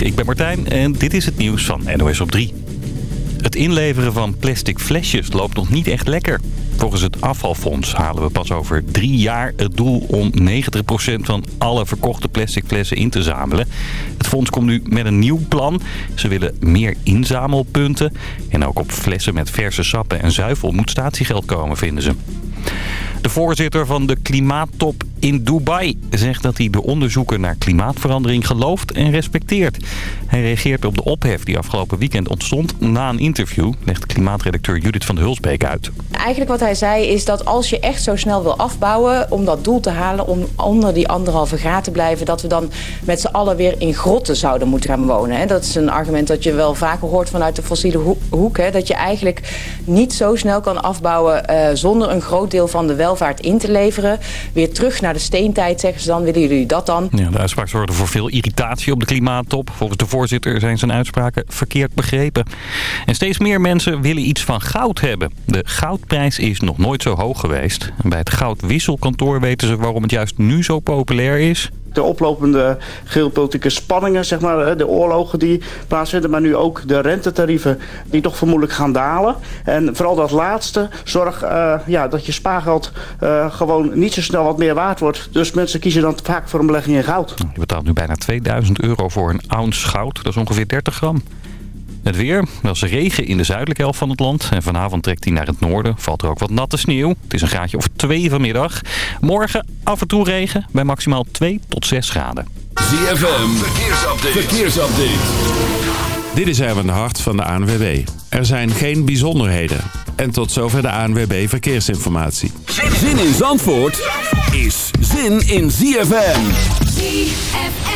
Ik ben Martijn en dit is het nieuws van NOS op 3. Het inleveren van plastic flesjes loopt nog niet echt lekker. Volgens het afvalfonds halen we pas over drie jaar het doel om 90% van alle verkochte plastic flessen in te zamelen. Het fonds komt nu met een nieuw plan. Ze willen meer inzamelpunten. En ook op flessen met verse sappen en zuivel moet statiegeld komen, vinden ze. De voorzitter van de klimaattop in Dubai zegt dat hij de onderzoeken naar klimaatverandering gelooft en respecteert. Hij reageert op de ophef die afgelopen weekend ontstond na een interview, legt klimaatredacteur Judith van de Hulsbeek uit. Eigenlijk wat hij zei is dat als je echt zo snel wil afbouwen om dat doel te halen, om onder die anderhalve graad te blijven, dat we dan met z'n allen weer in grotten zouden moeten gaan wonen. Dat is een argument dat je wel vaker hoort vanuit de fossiele hoek. Dat je eigenlijk niet zo snel kan afbouwen eh, zonder een groot deel van de welvaart in te leveren. Weer terug naar de steentijd, zeggen ze dan. Willen jullie dat dan? Ja, de uitspraak zorgde voor veel irritatie op de klimaattop. Volgens de voorzitter zijn zijn uitspraken verkeerd begrepen. En steeds meer mensen willen iets van goud hebben. De goudprijs is nog nooit zo hoog geweest. En bij het goudwisselkantoor weten ze waarom het juist nu zo populair is de oplopende geopolitieke spanningen, zeg maar, de oorlogen die plaatsvinden, maar nu ook de rentetarieven die toch vermoedelijk gaan dalen. En vooral dat laatste, zorg uh, ja, dat je spaargeld uh, gewoon niet zo snel wat meer waard wordt. Dus mensen kiezen dan vaak voor een belegging in goud. Je betaalt nu bijna 2000 euro voor een ounce goud, dat is ongeveer 30 gram. Het weer, wel eens regen in de zuidelijke helft van het land. En vanavond trekt hij naar het noorden. Valt er ook wat natte sneeuw. Het is een graadje of 2 vanmiddag. Morgen af en toe regen bij maximaal 2 tot 6 graden. ZFM, verkeersupdate. verkeersupdate. Dit is Erwin de Hart van de ANWB. Er zijn geen bijzonderheden. En tot zover de ANWB Verkeersinformatie. Zin in Zandvoort is zin in ZFM. ZFM.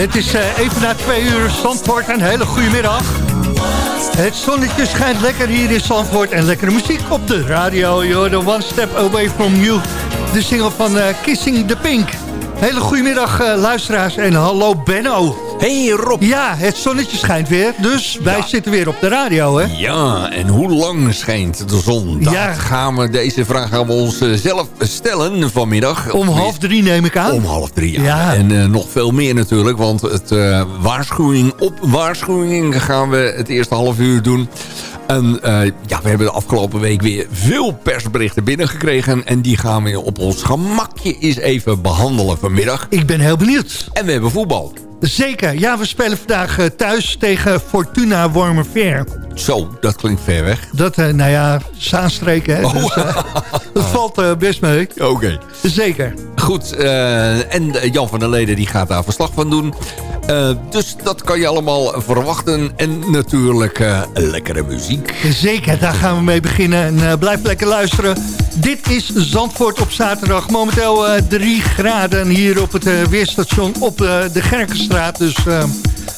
Het is uh, even na twee uur Zandvoort. Een hele goede middag. Het zonnetje schijnt lekker hier in Zandvoort. En lekkere muziek op de radio. You're the one step away from you. De single van uh, Kissing the Pink. Hele goedemiddag uh, luisteraars en hallo Benno. Hey Rob. Ja, het zonnetje schijnt weer, dus wij zitten weer op de radio, hè? Ja, en hoe lang schijnt de zon? Dat ja. gaan we, deze vraag gaan we ons uh, zelf stellen vanmiddag. Om half drie neem ik aan. Om half drie, ja. ja. En uh, nog veel meer natuurlijk, want het waarschuwing op waarschuwing gaan we het eerste half uur doen. En uh, ja, we hebben de afgelopen week weer veel persberichten binnengekregen. En die gaan we op ons gemakje eens even behandelen vanmiddag. Ik ben heel benieuwd. En we hebben voetbal. Zeker. Ja, we spelen vandaag uh, thuis tegen Fortuna Wormerveer. Zo, dat klinkt ver weg. Dat, uh, nou ja, Zaanstreken, hè. Oh. Dus, dat valt best mee. Oké. Okay. Zeker. Goed, en Jan van der Leden die gaat daar verslag van doen. Dus dat kan je allemaal verwachten. En natuurlijk lekkere muziek. Zeker, daar gaan we mee beginnen. En blijf lekker luisteren. Dit is Zandvoort op zaterdag. Momenteel 3 graden hier op het weerstation op de Gerkenstraat. Dus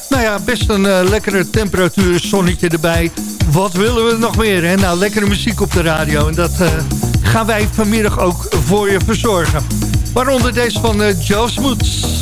nou ja, best een lekkere temperatuur, zonnetje erbij. Wat willen we nog meer? Hè? Nou, lekkere muziek op de radio. En dat gaan wij vanmiddag ook voor je verzorgen. Waaronder deze van Joe Smoots.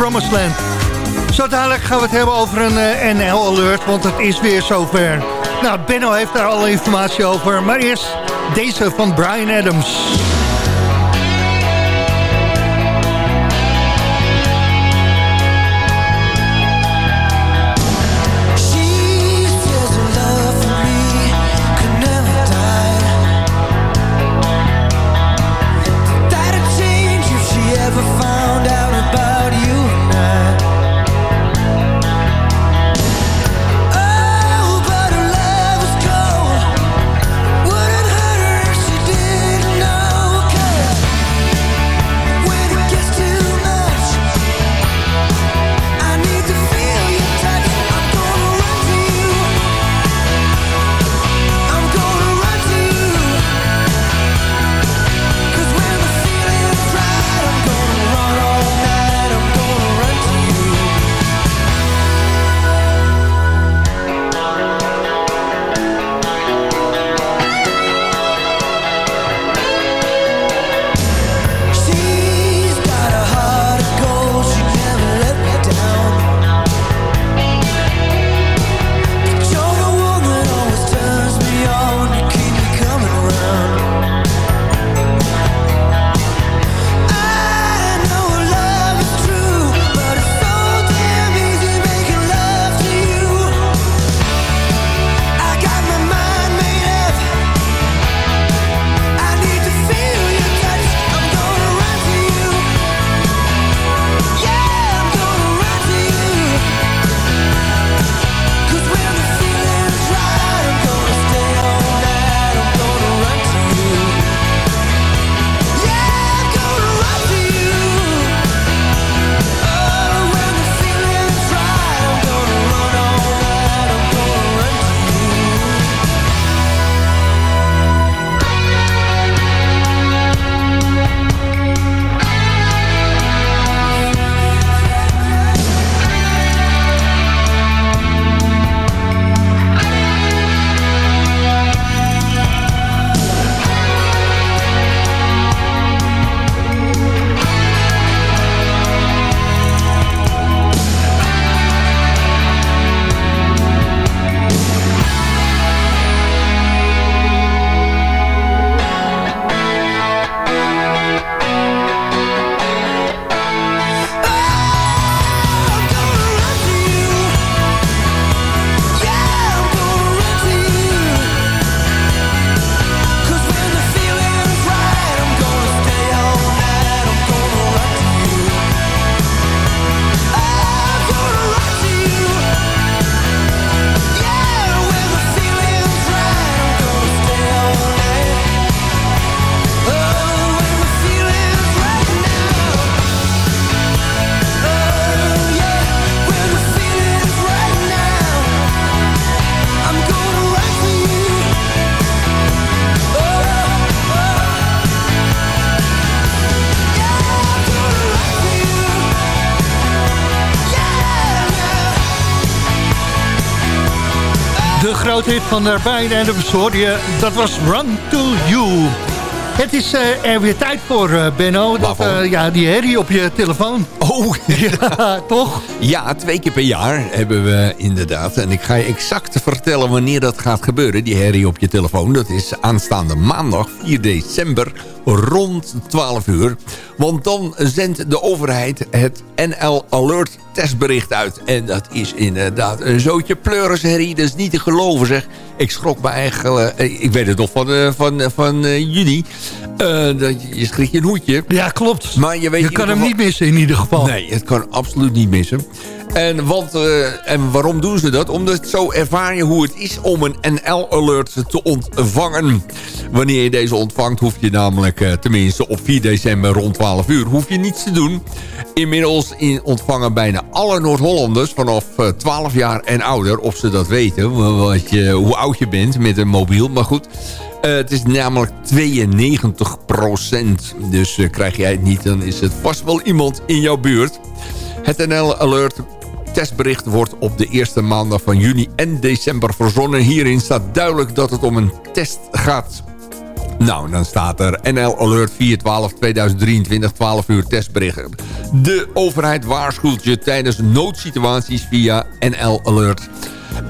Promised Land. Zo dadelijk gaan we het hebben over een NL-alert, want het is weer zover. Nou, Benno heeft daar alle informatie over, maar eerst deze van Brian Adams. Hit van Brian en de dat was Run To You. Het is uh, er weer tijd voor, uh, Benno. Dat, uh, ja, die herrie op je telefoon. Oh, ja, toch? Ja, twee keer per jaar hebben we inderdaad. En ik ga je exact vertellen wanneer dat gaat gebeuren, die herrie op je telefoon. Dat is aanstaande maandag 4 december rond 12 uur. Want dan zendt de overheid het NL Alert testbericht uit. En dat is inderdaad een zootje pleurisherrie. Dat is niet te geloven zeg. Ik schrok me eigenlijk... Eh, ik weet het nog van, uh, van, van uh, juni. dat, je schrik je een hoedje. Ja, klopt. Maar je weet je kan hem niet missen in ieder geval. Nee, het kan absoluut niet missen. En, want, uh, en waarom doen ze dat? Omdat zo ervaar je hoe het is om een NL-alert te ontvangen. Wanneer je deze ontvangt, hoef je namelijk uh, tenminste op 4 december rond 12 uur... hoef je niets te doen. Inmiddels in ontvangen bijna alle Noord-Hollanders vanaf 12 jaar en ouder... of ze dat weten, wat je, hoe oud je bent met een mobiel. Maar goed, het is namelijk 92 procent. Dus krijg jij het niet, dan is het vast wel iemand in jouw buurt. Het NL Alert testbericht wordt op de eerste maandag van juni en december verzonnen. Hierin staat duidelijk dat het om een test gaat. Nou, dan staat er NL Alert 4-12-2023, 12 uur testberichten. De overheid waarschuwt je tijdens noodsituaties via NL Alert.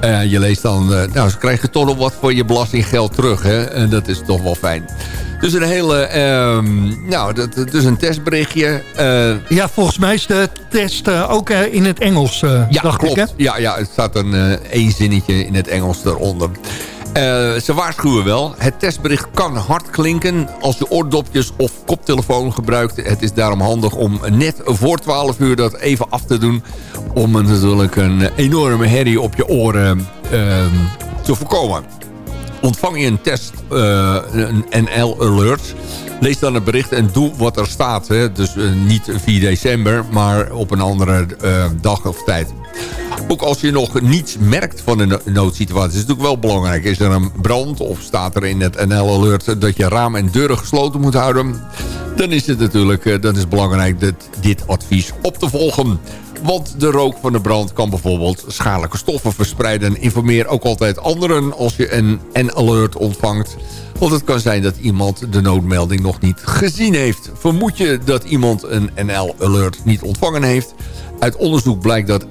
Uh, je leest dan, uh, nou, ze krijgen toch nog wat voor je belastinggeld terug. Hè? En dat is toch wel fijn. Dus een hele, um, nou, dat, dus een testberichtje. Uh, ja, volgens mij is de test ook in het Engels, ja, dacht klopt. ik, hè? Ja, ja, het staat een één zinnetje in het Engels eronder. Uh, ze waarschuwen wel. Het testbericht kan hard klinken als je oordopjes of koptelefoon gebruikt. Het is daarom handig om net voor 12 uur dat even af te doen. Om natuurlijk een enorme herrie op je oren uh, te voorkomen. Ontvang je een test, uh, een NL-alert... Lees dan het bericht en doe wat er staat. Hè? Dus uh, niet 4 december, maar op een andere uh, dag of tijd. Ook als je nog niets merkt van een noodsituatie... is het natuurlijk wel belangrijk. Is er een brand of staat er in het NL-alert... dat je raam en deuren gesloten moet houden... dan is het natuurlijk uh, dan is belangrijk dit, dit advies op te volgen. Want de rook van de brand kan bijvoorbeeld schadelijke stoffen verspreiden. Informeer ook altijd anderen als je een N-alert ontvangt. Want het kan zijn dat iemand de noodmelding nog niet gezien heeft. Vermoed je dat iemand een NL-alert niet ontvangen heeft... Uit onderzoek blijkt dat 71%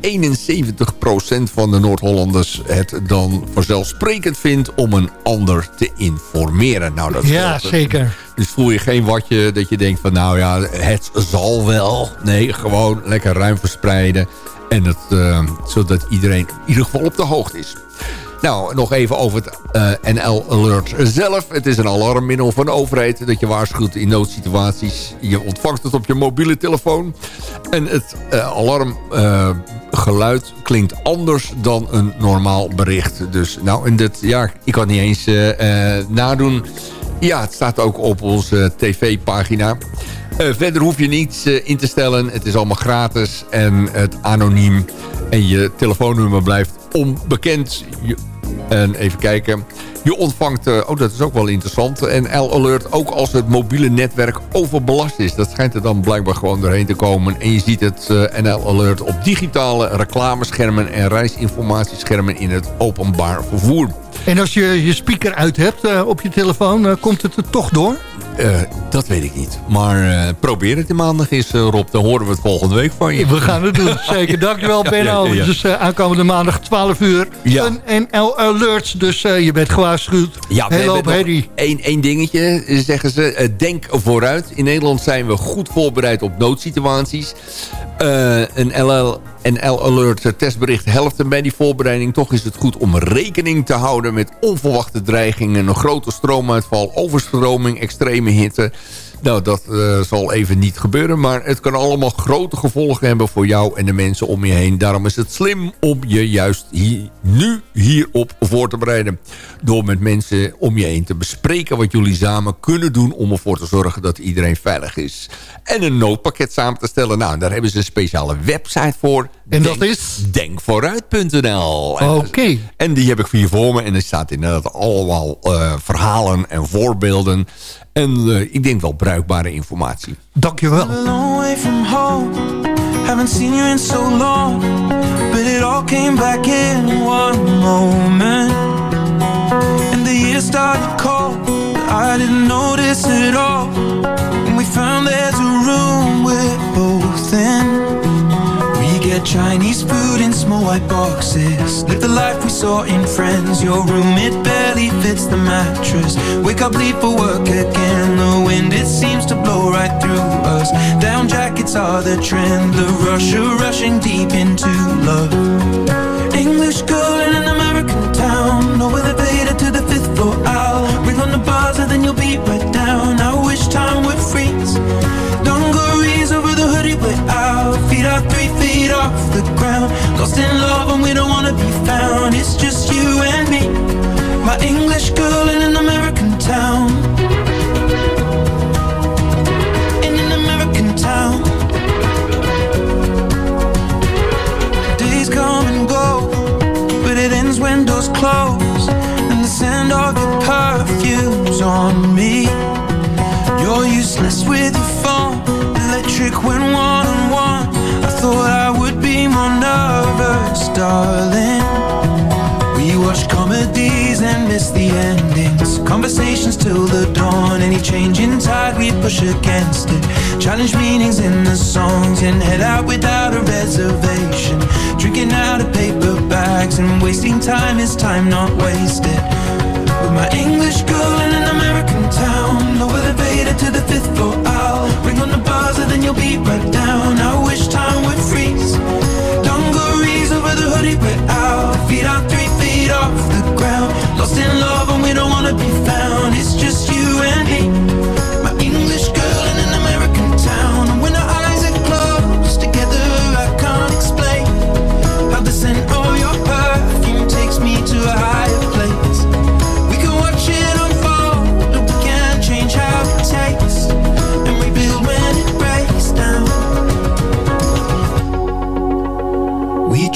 van de Noord-Hollanders het dan vanzelfsprekend vindt om een ander te informeren. Nou, dat ja, zeker. Dus voel je geen watje dat je denkt van nou ja, het zal wel. Nee, gewoon lekker ruim verspreiden. En het, uh, zodat iedereen in ieder geval op de hoogte is. Nou, nog even over het uh, NL Alert zelf. Het is een alarmmiddel van de overheid dat je waarschuwt in noodsituaties. Je ontvangt het op je mobiele telefoon. En het uh, alarmgeluid uh, klinkt anders dan een normaal bericht. Dus nou, en dit, ja, ik kan niet eens nadoen. Ja, het staat ook op onze tv-pagina. Verder hoef je niets in te stellen. Het is allemaal gratis en het anoniem. En je telefoonnummer blijft onbekend. En even kijken. Je ontvangt, uh, oh dat is ook wel interessant, NL-alert ook als het mobiele netwerk overbelast is. Dat schijnt er dan blijkbaar gewoon doorheen te komen. En je ziet het NL-alert op digitale reclameschermen en reisinformatieschermen in het openbaar vervoer. En als je je speaker uit hebt uh, op je telefoon, uh, komt het er toch door? Uh, dat weet ik niet. Maar probeer het in maandag eens, Rob. Dan horen we het volgende week van je. We gaan het doen, zeker. Dankjewel, Benno. Ja, ja, ja. Dus aankomende maandag 12 uur. Een NL Alert. Dus je bent gewaarschuwd. Ja. Eén één dingetje, zeggen ze. denk vooruit. In Nederland zijn we goed voorbereid op noodsituaties. een LL NL-alert testbericht helft bij die voorbereiding. Toch is het goed om rekening te houden met onverwachte dreigingen. Een grote stroomuitval, overstroming, extreme hitte. Nou, dat uh, zal even niet gebeuren. Maar het kan allemaal grote gevolgen hebben voor jou en de mensen om je heen. Daarom is het slim om je juist hier, nu hierop voor te bereiden. Door met mensen om je heen te bespreken wat jullie samen kunnen doen... om ervoor te zorgen dat iedereen veilig is. En een noodpakket samen te stellen. Nou, daar hebben ze een speciale website voor. En dat is? Denkvooruit.nl. Oké. Okay. En die heb ik hier voor me. En er staat inderdaad allemaal uh, verhalen en voorbeelden. En uh, ik denk wel bruikbare informatie. Dankjewel. Haven't seen you in so long But it all came back in one moment And the years started cold But I didn't notice it all And we found there's a room we're both in get Chinese food in small white boxes. Live the life we saw in Friends. Your room, it barely fits the mattress. Wake up, leave for work again. The wind, it seems to blow right through us. Down jackets are the trend. The rush rushing deep into love. English girl in an American town. No elevator to the fifth floor I'll ring on the buzzer, then you'll be right down. I wish time would freeze. Dungarees over the hoodie way out. Feet are feet off the ground. Lost in love and we don't wanna be found. It's just you and me. My English girl in an American town. In an American town. Days come and go But it ends when doors close. And the scent of your perfume's on me. You're useless with your phone. Electric when -one. Thought I would be more nervous, darling We We watch comedies and miss the endings. Conversations till the dawn. Any change in tide, we push against it. Challenge meanings in the songs and head out without a reservation. Drinking out of paper bags and wasting time is time not wasted. With my English girl to the fifth floor. I'll ring on the buzzer, then you'll be right down. I wish time would freeze. Dungarees over the hoodie, we're out. Feet on three feet off the ground. Lost in love and we don't wanna be found. It's just you and me.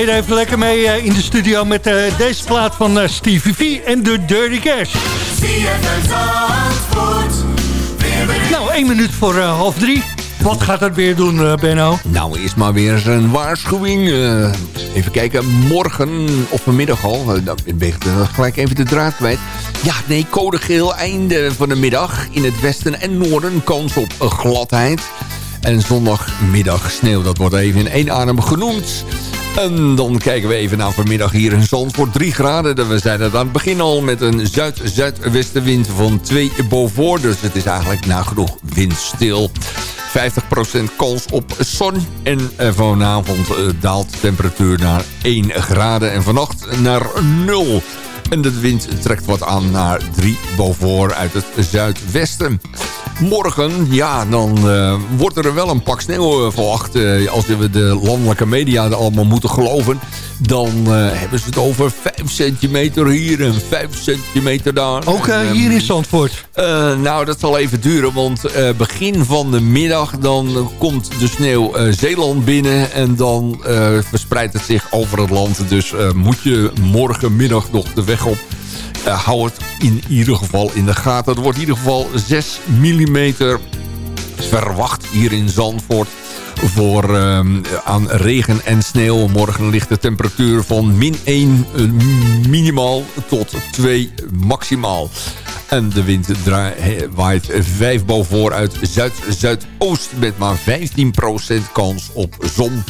We deden even lekker mee eh, in de studio met eh, deze plaat van eh, Stevie V en de Dirty Cash. Nou, één minuut voor eh, half drie. Wat gaat dat weer doen, Benno? Nou, eerst maar weer eens een waarschuwing. Even kijken, morgen of vanmiddag al. Uh, dan ben ik gelijk even de draad kwijt. Ja, nee, code geel, einde van de middag. In het westen en noorden kans op gladheid. En zondagmiddag sneeuw, dat wordt even in één adem genoemd. En dan kijken we even naar vanmiddag hier in Zandvoort. 3 graden. We zijn het aan het begin al met een zuid-zuidwestenwind van 2 boven. Dus het is eigenlijk nagenoeg windstil. 50% kans op zon. En eh, vanavond eh, daalt de temperatuur naar 1 graden. En vannacht naar 0. En de wind trekt wat aan naar 3 boven uit het zuidwesten. Morgen, ja, dan uh, wordt er wel een pak sneeuw uh, verwacht. Uh, als we de landelijke media allemaal moeten geloven... dan hebben ze het over 5 centimeter hier en 5 centimeter daar. Ook en, hier in Zandvoort? nou, dat zal even duren, want begin van de middag... dan komt de sneeuw Zeeland binnen en dan verspreidt het zich over het land. Dus moet je morgenmiddag nog de weg op... Uh, hou het in ieder geval in de gaten. Er wordt in ieder geval 6 mm verwacht hier in Zandvoort voor uh, aan regen en sneeuw. Morgen ligt de temperatuur van min 1 uh, minimaal tot 2 maximaal. En de wind waait 5 boven uit zuid-zuidoost met maar 15% kans op zon.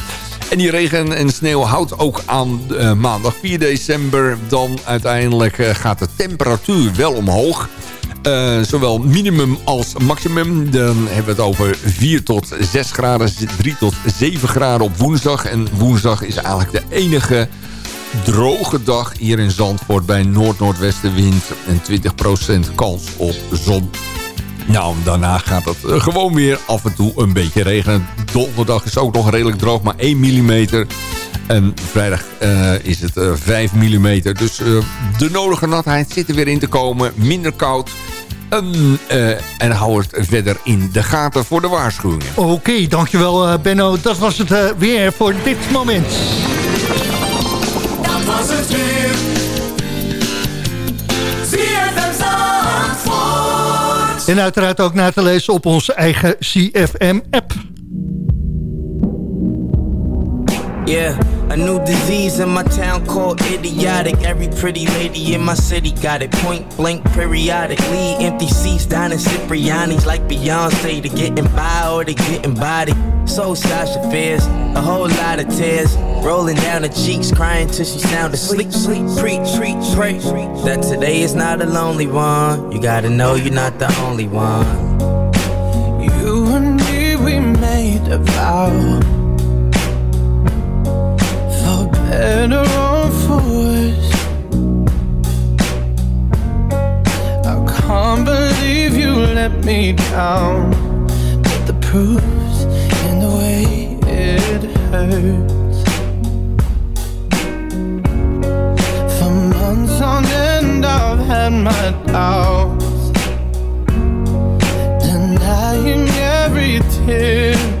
En die regen en sneeuw houdt ook aan uh, maandag 4 december. Dan uiteindelijk uh, gaat de temperatuur wel omhoog. Uh, zowel minimum als maximum. Dan hebben we het over 4 tot 6 graden, 3 tot 7 graden op woensdag. En woensdag is eigenlijk de enige droge dag hier in Zandvoort... bij noord-noordwestenwind en 20% kans op zon. Nou, daarna gaat het gewoon weer af en toe een beetje regenen. Donderdag is ook nog redelijk droog, maar 1 mm. En vrijdag uh, is het uh, 5 mm. Dus uh, de nodige natheid zit er weer in te komen. Minder koud. Um, en hou het verder in de gaten voor de waarschuwingen. Oké, okay, dankjewel Benno. Dat was het weer voor dit moment. Dat was het weer. En uiteraard ook na te lezen op onze eigen CFM-app. A new disease in my town called idiotic. Every pretty lady in my city got it point blank periodically. Empty seats down in Cipriani's like Beyonce. To getting by or to getting body. So Sasha fears a whole lot of tears rolling down her cheeks, crying till she sound asleep. Sleep, preach, preach, pray that today is not a lonely one. You gotta know you're not the only one. You and me, we made a vow better or for worse. I can't believe you let me down, but the proof's in the way it hurts. For months on end, I've had my doubts, denying every tear.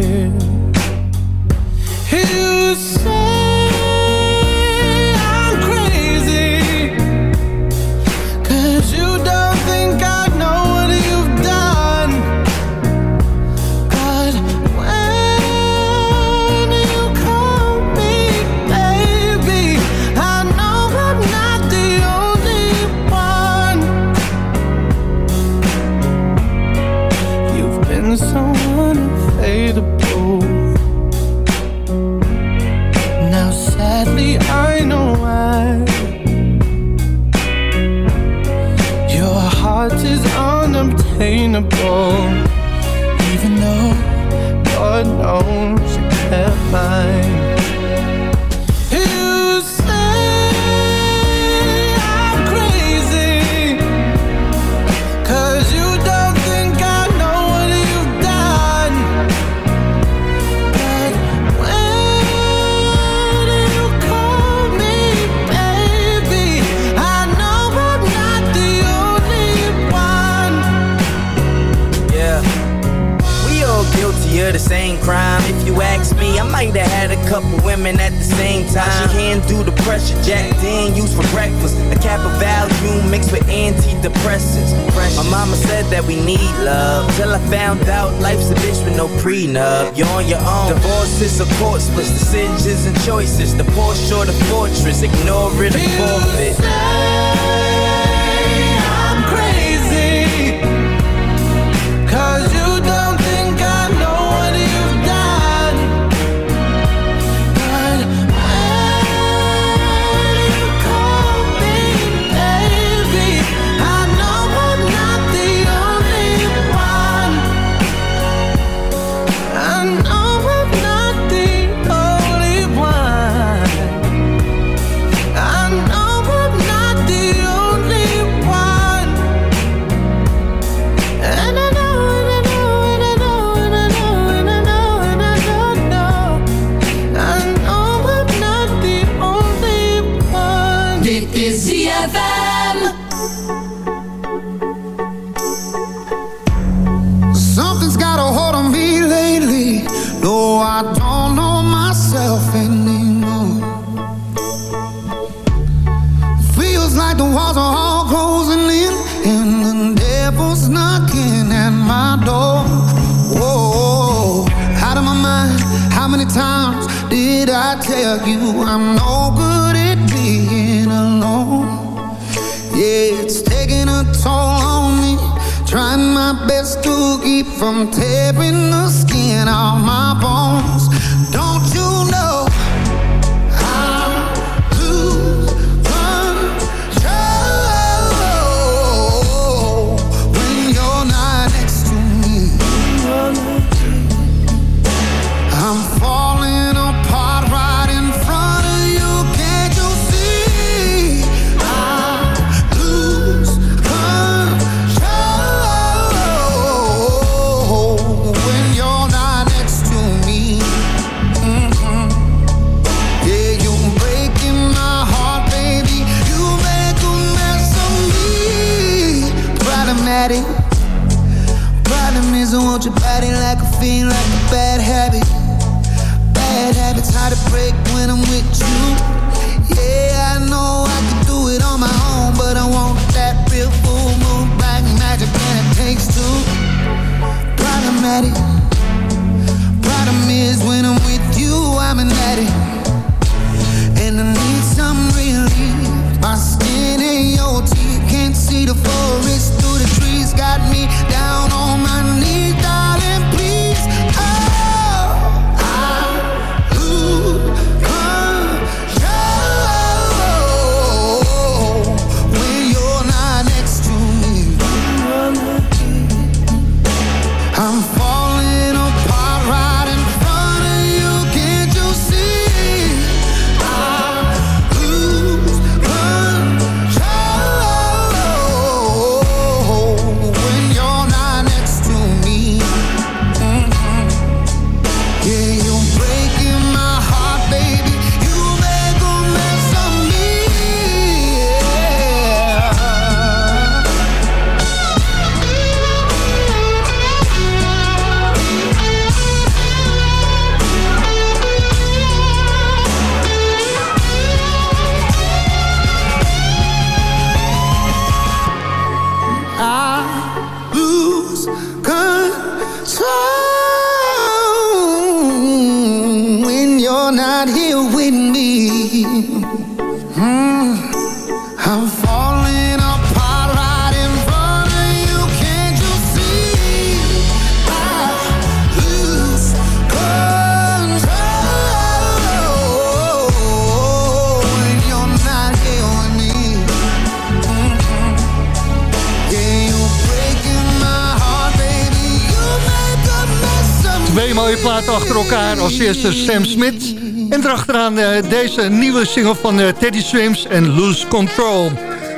mooie platen achter elkaar. Als eerste Sam Smith. En erachteraan eh, deze nieuwe single van eh, Teddy Swims en Lose Control.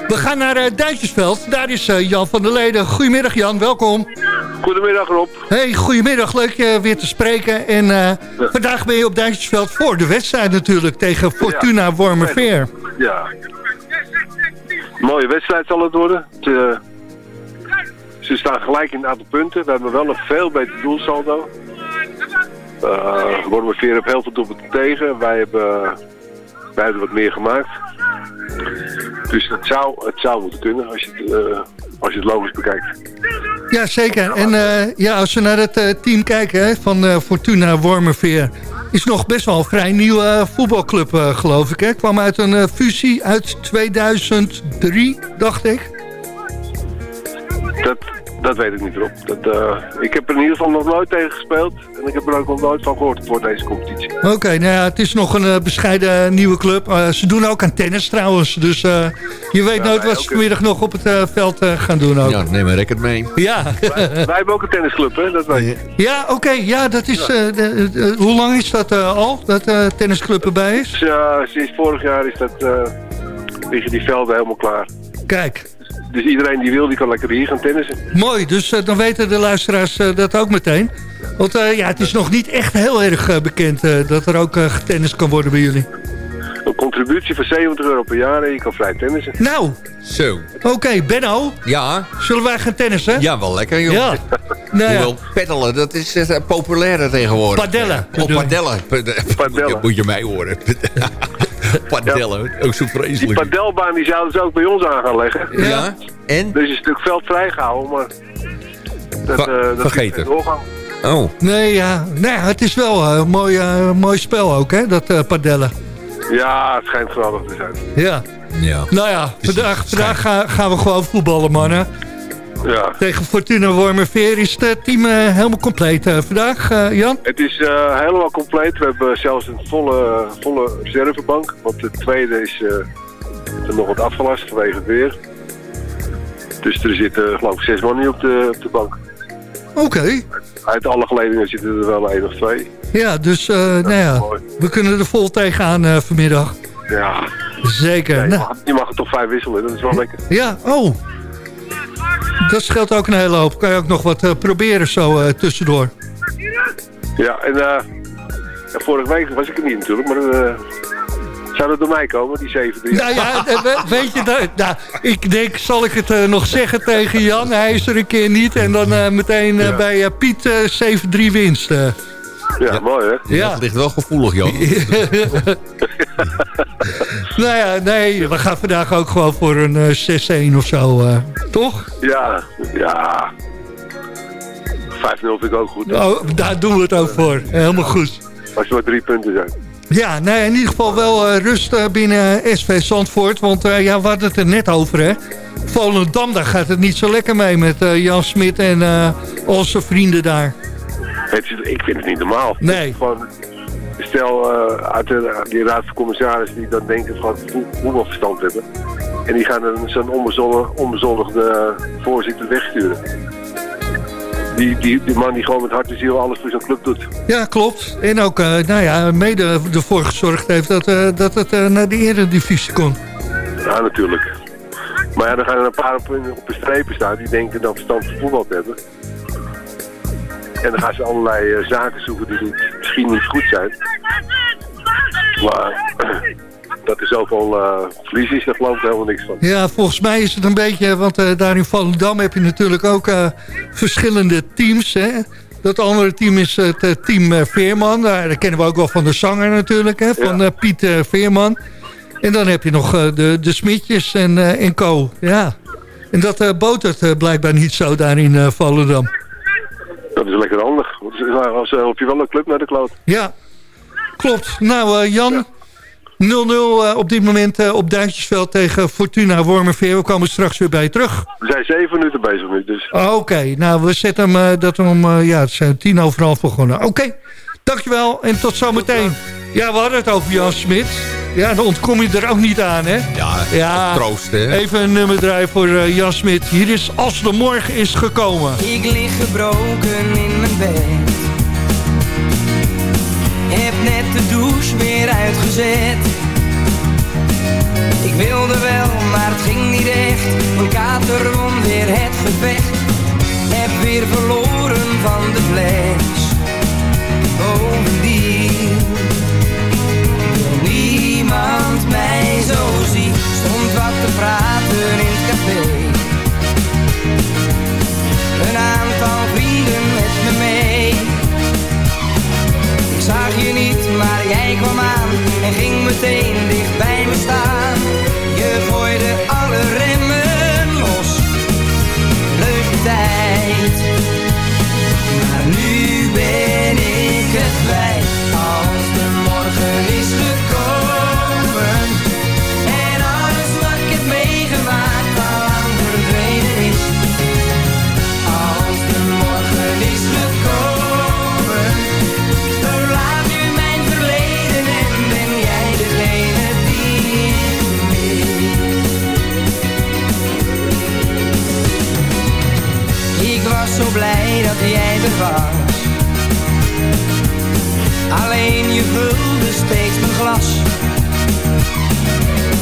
We gaan naar eh, Duitsersveld. Daar is Jan van der Leden. Goedemiddag Jan, welkom. Goedemiddag Rob. Hey, goedemiddag. Leuk je weer te spreken. En vandaag ben je op Duitsersveld voor de wedstrijd natuurlijk tegen Fortuna ja. Wormerveer. Ja. Mooie wedstrijd zal het worden. Ze staan gelijk in een aantal punten. We hebben wel een veel beter doelsaldo. Eh, uh, heeft heel veel doelpunten tegen. Wij hebben, wij hebben wat meer gemaakt. Dus het zou, het zou moeten kunnen als je het, eh, als je het logisch bekijkt. Ja, zeker. En eh, ja, als we naar het team kijken hè, van Fortuna Wormerveer... is nog best wel een vrij nieuwe voetbalclub, geloof ik. Hè? Kwam uit een fusie uit 2003, dacht ik. Dat, dat weet ik niet erop. Dat, eh, ik heb er in ieder geval nog nooit tegen gespeeld. En ik heb er ook nog nooit van gehoord voor deze competitie. Oké, nou ja, het is nog een eh, bescheiden nieuwe club. Eh, ze doen ook aan tennis trouwens. Dus eh, je weet nooit wat ze vanmiddag nog op het eh, veld eh, gaan doen ook. Ja, neem een record mee. Ja, Wij, wij hebben ook een tennisclub, hè? Dat weet je. ja oké. ja, dat is... eh, de- de- hoe lang is dat eh, al, dat eh tennisclub erbij is? Dus, ja, sinds vorig jaar is dat, eh, liggen die velden helemaal klaar. Kijk, Dus iedereen die wil, die kan lekker hier gaan tennissen. mooi. Dus eh, dan weten de luisteraars eh, dat ook meteen. Want eh, ja, het is nog niet echt heel erg bekend eh, dat er ook uh, getennis kan worden bij jullie. Een contributie van 70 euro per jaar en je kan vrij tennissen. Nou, Zo. oké, Benno. Ja. Zullen wij gaan tennissen? Ja, wel lekker, joh. Ja. Nou ja. Hoewel, peddelen, dat is eh, populairder tegenwoordig. Padellen, Oh, je? padellen. Padellen. Moet je mij horen. padellen, ook zo Die vreselijk. padelbaan die zouden ze ook bij ons aan gaan leggen. Ja. En? Er is een stuk veld vrijgehouden, maar... Dat, Va- eh, dat vergeten. Oh. Nee, ja. Nee, het is wel eh, een mooi, eh, mooi spel ook, hè, dat eh, padellen. Ja, het schijnt geweldig te zijn. Ja. Ja. Nou ja, vandaag, vandaag gaan, gaan we gewoon voetballen, mannen. Ja. Tegen Fortuna Wormerveer is het team eh, helemaal compleet eh, vandaag, eh, Jan. Het is eh, helemaal compleet. We hebben zelfs een volle, volle reservebank. Want de tweede is eh, er nog wat afgelast vanwege het weer. Dus er zitten geloof ik zes man niet op de, op de bank. Oké. Uit alle geledingen zitten er wel één of twee. Ja, dus eh, nou ja, we kunnen er vol tegenaan eh, vanmiddag. Ja, Zeker. ja, je, Nou, mag, je mag er toch vijf wisselen. Dat is wel lekker. ja, oh. Dat scheelt ook een hele hoop. Kan je ook nog wat eh, proberen zo eh, tussendoor. Ja, en eh, vorige week was ik er niet natuurlijk. Maar zou dat door mij komen, die 7 3 Nou ja, we- weet je, dat, nou, ik denk, zal ik het nog zeggen tegen Jan? Hij is er een keer niet. En dan meteen Ja. bij Piet eh 7-3 winst. Eh. Ja, mooi hè? Ja. Dat ligt wel gevoelig, Jan. Nou nou ja, nee, we gaan vandaag ook gewoon voor een eh 6-1 of zo, eh, toch? Ja, ja. 5-0 vind ik ook goed. Nou, daar doen we het ook voor. Helemaal goed. Als er maar drie punten zijn. Ja, nee, in ieder geval wel eh, rust eh, binnen eh, SV Zandvoort. Want eh, ja, we hadden het er net over, hè. Volendam, daar gaat het niet zo lekker mee met eh, Jan Smit en eh, onze vrienden daar. Het is, ik vind het niet normaal. Nee. Gewoon, stel eh, uit de, die raad van commissarissen die dan denken van voe- voetbalverstand hebben. En die gaan een- zo'n onbezoldigde, onbezoldigde voorzitter wegsturen. Die, die, die man die gewoon met hart en ziel alles voor zijn club doet. Ja, klopt. En ook, eh, nou ja, mede ervoor gezorgd heeft dat, eh, dat het eh, naar de eredivisie kon. Ja, natuurlijk. Maar ja, dan gaan er een paar op, op de strepen staan die denken dan verstand van voetbal te hebben. En dan gaan ze allerlei eh, zaken zoeken die niet, misschien niet goed zijn. Maar dat er zoveel eh verlies is, daar geloof ik helemaal niks van. Ja, volgens mij is het een beetje, want eh, daar in Volendam heb je natuurlijk ook verschillende teams. Hè? Dat andere team is het team Veerman. Daar, dat kennen we ook wel van de zanger natuurlijk, hè? van Piet Veerman. En dan heb je nog de, de Smitjes en, en Co. Ja. En dat botert blijkbaar niet zo daar in Volendam. Dat is lekker handig. Als help je wel een club naar de kloot. Ja, klopt. Nou, eh, Jan, 0-0 eh, op dit moment eh, op Duintjesveld tegen Fortuna Wormerveer. We komen straks weer bij je terug. We zijn zeven minuten bezig nu, dus Oh, Oké, nou, we zetten hem dat we eh, ja, het zijn tien over half begonnen. Oké, dankjewel en tot zometeen. Ja, we hadden het over Jan Smit. Ja, dan ontkom je er ook niet aan, hè? Ja, Ja, troost, hè? even een nummer draaien voor eh, Jan Smit. Hier is Als de Morgen is gekomen. Ik lig gebroken in mijn bed. Heb net de douche weer uitgezet. Ik wilde wel, maar het ging niet echt. Mijn kater won weer het gevecht. Heb weer verloren van de fles. Bovendien mij zo ziet. Stond wat te praten in het café. Een aantal vrienden met me mee. Ik zag je niet, maar jij kwam aan En ging meteen dicht bij me staan. Je gooide alle remmen los. Leuke tijd. Maar nu ben ik het kwijt jij er was. Alleen je vulde steeds mijn glas.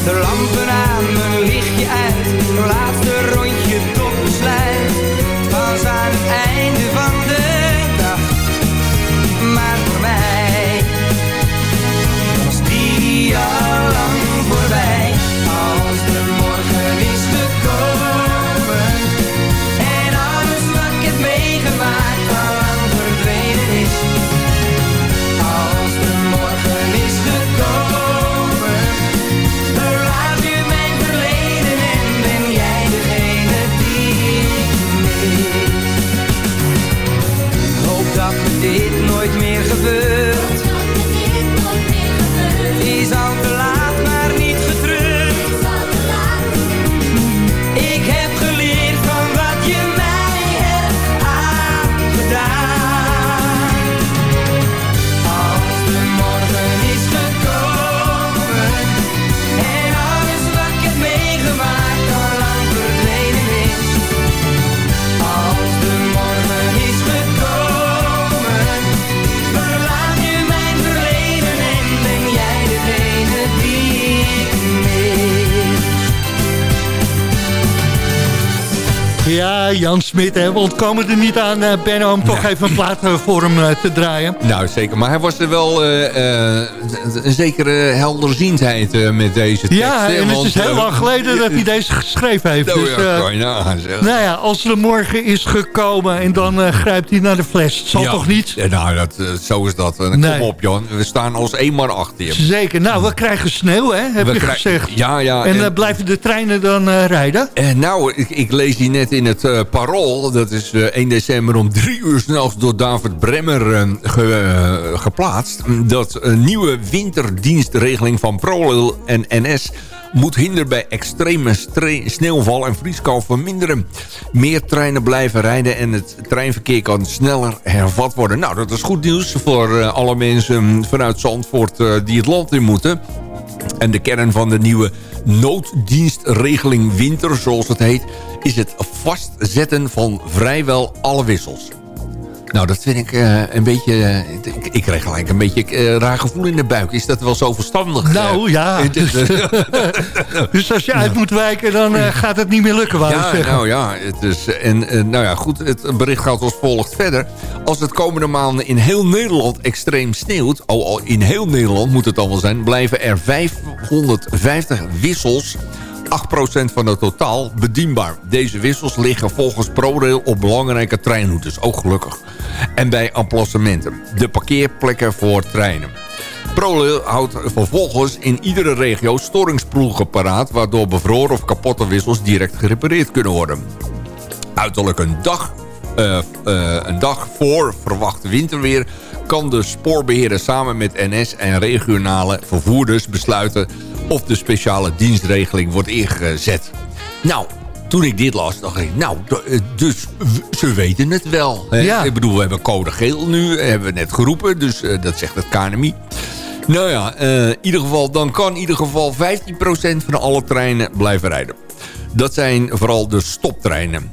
De lampen aan, mijn lichtje uit. Laatste rondje tot besluit. Was aan het einde van de Jan Smit, hè, we ontkomen er niet aan, Benno, om toch even een plaat eh, voor hem eh, te draaien. Nou, zeker. Maar hij was er wel een zekere helderziendheid met deze tekst. Ja, en het is heel lang geleden dat hij deze geschreven heeft. Nou dus, ja, nou ja, als de morgen is gekomen en dan grijpt hij naar de fles. Het zal Ja. toch niet? Ja, nou, dat, zo is dat. Nee. Kom op, Jan. We staan als één maar achter je. Zeker. Nou, we krijgen sneeuw, hè, heb We je gezegd. Ja, ja. en en- blijven de treinen dan rijden? Nou, ik, ik lees hier net in het eh, Parool. Dat is eh, 1 december om drie uur s'nachts door David Bremmer eh, eh, geplaatst. Dat een nieuwe winterdienstregeling van ProRail en NS moet hinder bij extreme sneeuwval en vrieskou verminderen. Meer treinen blijven rijden en het treinverkeer kan sneller hervat worden. Nou, dat is goed nieuws voor eh, alle mensen vanuit Zandvoort eh, die het land in moeten. En de kern van de nieuwe nooddienstregeling winter, zoals het heet... is het vastzetten van vrijwel alle wissels. Nou, dat vind ik eh, een beetje... eh, ik, ik kreeg gelijk een beetje een raar gevoel in de buik. Is dat wel zo verstandig? Nou, Eh, ja. dus als je uit moet wijken, dan eh, gaat het niet meer lukken, ik Ja, zeggen. nou ja, het is, en, eh, nou ja, goed, het bericht gaat als volgt verder. Als het komende maanden in heel Nederland extreem sneeuwt... oh, al in heel Nederland moet het dan wel zijn... blijven er 550 wissels 8% van het totaal bedienbaar. Deze wissels liggen volgens ProRail op belangrijke treinroutes. Ook gelukkig. En bij emplacementen. De parkeerplekken voor treinen. ProRail houdt vervolgens in iedere regio storingsploegen paraat... waardoor bevroren of kapotte wissels direct gerepareerd kunnen worden. Uiterlijk een dag, eh, eh, een dag voor verwacht winterweer... kan de spoorbeheerder samen met NS en regionale vervoerders besluiten... of de speciale dienstregeling wordt ingezet. Nou, toen ik dit las, dacht ik, nou, eh, dus ze weten het wel. Hè? Ja. Ik bedoel, we hebben code geel nu, hebben we net geroepen, dus eh, dat zegt het KNMI. Nou ja, eh, in ieder geval, dan kan in ieder geval 15% van alle treinen blijven rijden. Dat zijn vooral de stoptreinen.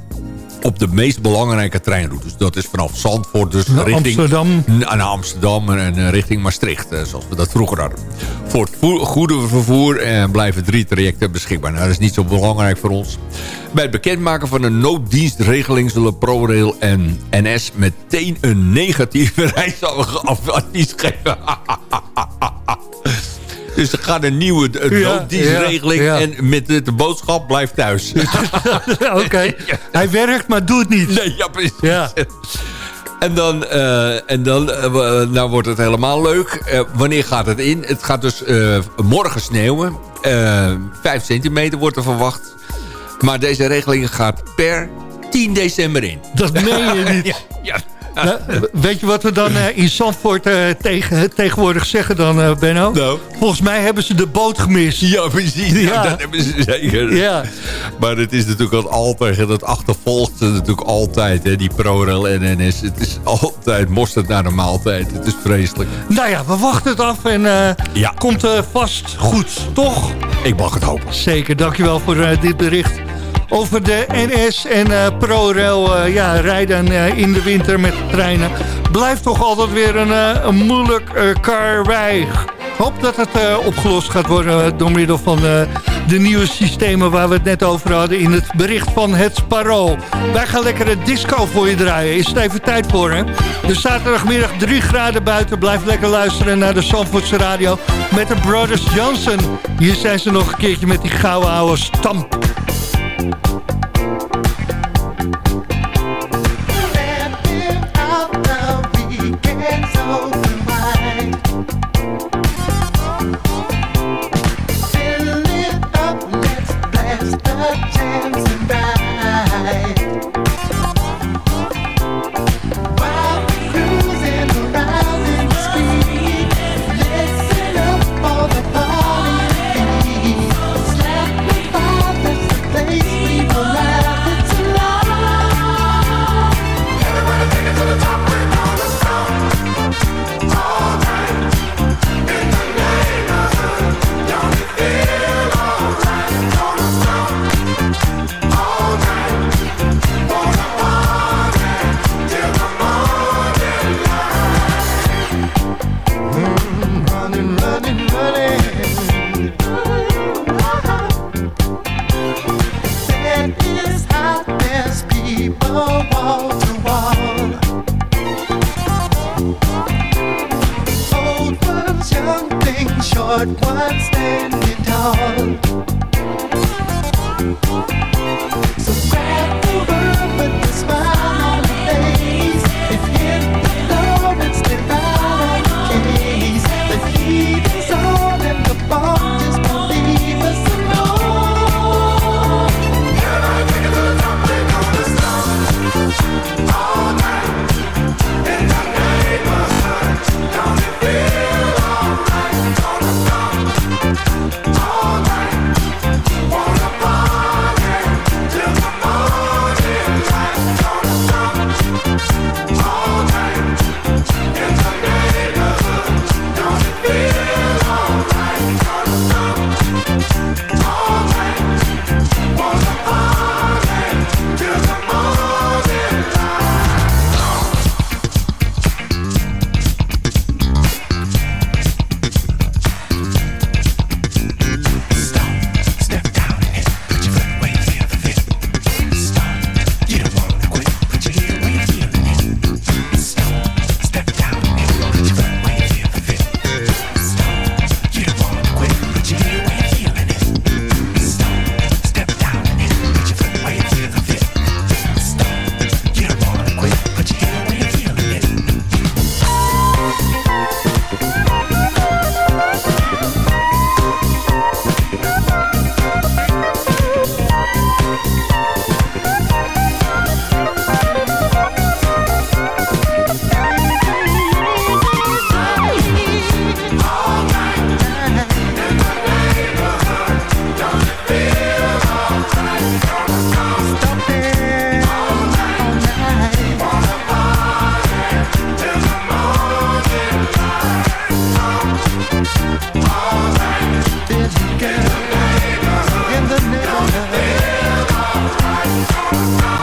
Op de meest belangrijke treinroutes. Dat is vanaf Zandvoort, dus Naar richting Amsterdam. naar Amsterdam en eh, richting Maastricht, eh, zoals we dat vroeger hadden. Voor het goederenvervoer eh, blijven drie trajecten beschikbaar. Nou, dat is niet zo belangrijk voor ons. Bij het bekendmaken van een nooddienstregeling zullen ProRail en NS meteen een negatieve reisadvies geven. Dus er gaat een nieuwe nooddienstregeling en met de, boodschap blijf thuis. Oké, hij werkt, maar doe het niet. Nee, ja, precies. Ja. En dan, eh, en dan eh, w- nou wordt het helemaal leuk. Eh, wanneer gaat het in? Het gaat dus eh, morgen sneeuwen. Eh 5 centimeter wordt er verwacht. Maar deze regeling gaat per 10 december in. Dat meen je niet. ja, ja. Nou, weet je wat we dan eh, in Zandvoort eh, tegen, tegenwoordig zeggen dan, eh, Benno? Nou. Volgens mij hebben ze de boot gemist. Ja, precies. Ja. dat hebben ze zeker. Ja. Maar het is natuurlijk al altijd, dat achtervolgt ze natuurlijk altijd, hè, die ProRail en NS. Het is altijd mosterd naar de maaltijd. Het is vreselijk. Nou ja, we wachten het af en Ja. komt vast goed, toch? Ik mag het hopen. Zeker, dankjewel voor dit bericht. Over de NS en eh, ProRail eh, ja, rijden eh, in de winter met treinen. Blijft toch altijd weer een, een moeilijk karwei. Hoop dat het opgelost gaat worden door middel van de nieuwe systemen waar we het net over hadden in het bericht van het Parool. Wij gaan lekker een disco voor je draaien. Is het even tijd voor, hè? Dus zaterdagmiddag 3 graden buiten. Blijf lekker luisteren naar de Zandvoortse Radio met de Brothers Johnson. Hier zijn ze nog een keertje met die gouden oude stamp. Ja.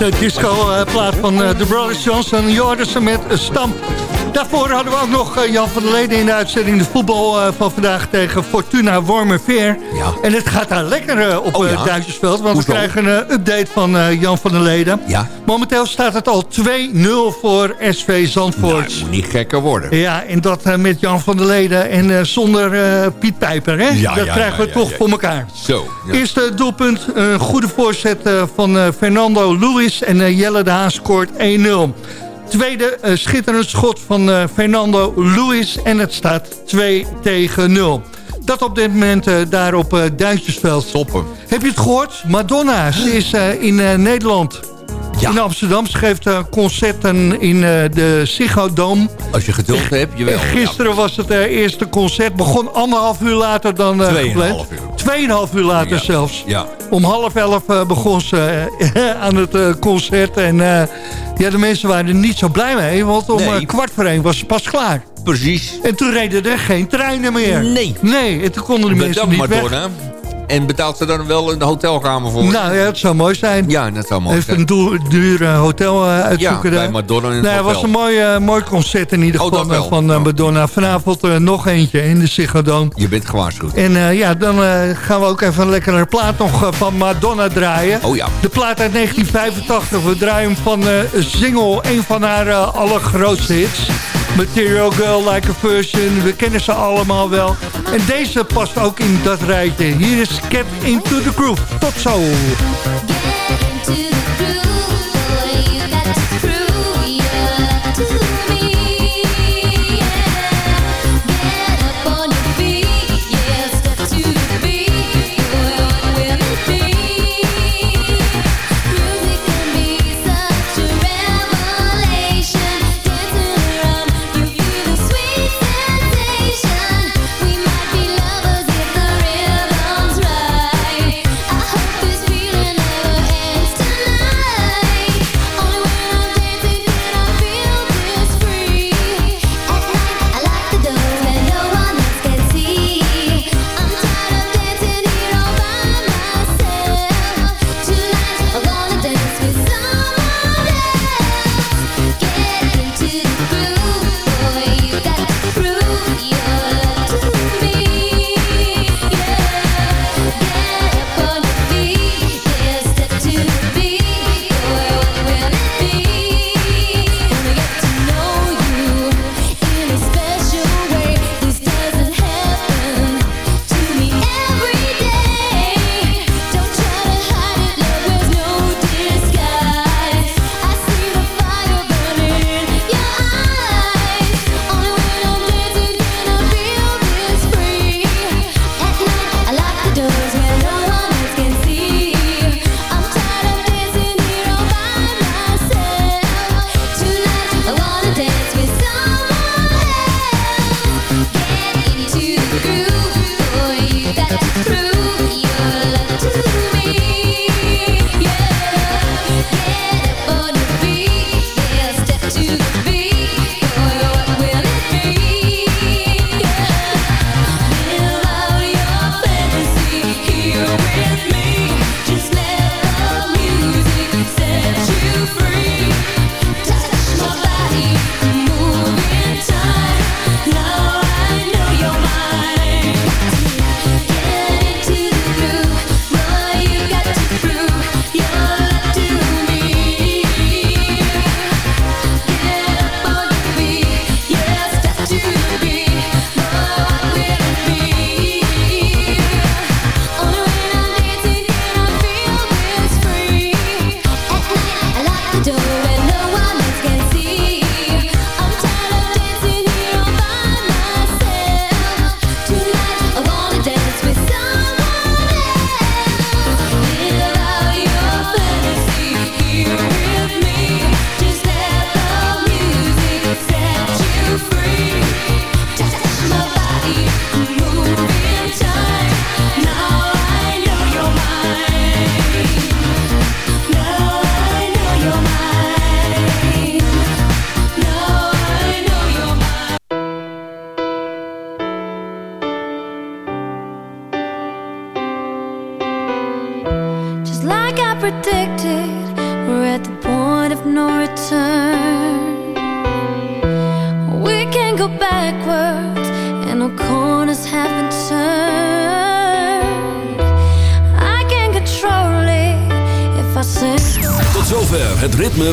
Echte disco-plaat van eh, de Brothers Johnson. Jordison met stamp. Daarvoor hadden we ook nog eh, Jan van der Leden in de uitzending... de voetbal eh, van vandaag tegen Fortuna Wormerveer. Ja. En het gaat daar lekker eh, op Oh, eh, ja? Duitsersveld. Want Hoezo? we krijgen een update van Jan van der Leden. Ja. Momenteel staat het al 2-0 voor SV Zandvoort. Nou, moet niet gekker worden. Ja, en dat met Jan van der Leden en zonder eh, Piet Pijper. Hè? Ja, dat krijgen we toch voor elkaar. Zo. Eerste doelpunt, een goede voorzet van Fernando Luis en Jelle de Haan scoort 1-0. Tweede eh, schitterend schot van eh, Fernando Luis en het staat 2 tegen 0. Dat op dit moment eh, daar op Duitsersveld. Toppen. Heb je het gehoord? Madonna, ze is in eh, In Amsterdam. Ze geeft eh, concerten in eh, de Ziggo Dome. Als je geduld hebt, jawel. Gisteren was het eh, eerste concert. Begon anderhalf uur later dan eh Tweeënhalf gepland. uur. Tweeënhalf uur later zelfs. Ja. Om half elf eh, begon ze eh, aan het eh, concert. En eh, ja, de mensen waren er niet zo blij mee. Want om Nee. eh, kwart voor één was ze pas klaar. Precies. En toen reden er geen treinen meer. Nee. Nee, en toen konden de mensen Bedankt niet weg. En betaalt ze dan wel een hotelkamer voor? Nou ja, het zou mooi zijn. Ja, dat zou mooi Even zijn. een duur, eh, hotel eh, uitzoeken Ja, bij. Madonna in het Nee, was hotel. een mooi, eh, mooi concert in ieder Oh, geval dat van eh, Madonna. Vanavond nog eentje in de Ziggo Dome. Je bent gewaarschuwd. En ja, dan gaan we ook even een lekkere plaat nog van Madonna draaien. Oh ja. De plaat uit 1985. We draaien hem van een single, een van haar allergrootste hits. Material Girl, Like a Version. We kennen ze allemaal wel. En deze past ook in dat rijtje. Hier is Get Into the Groove. Tot zo.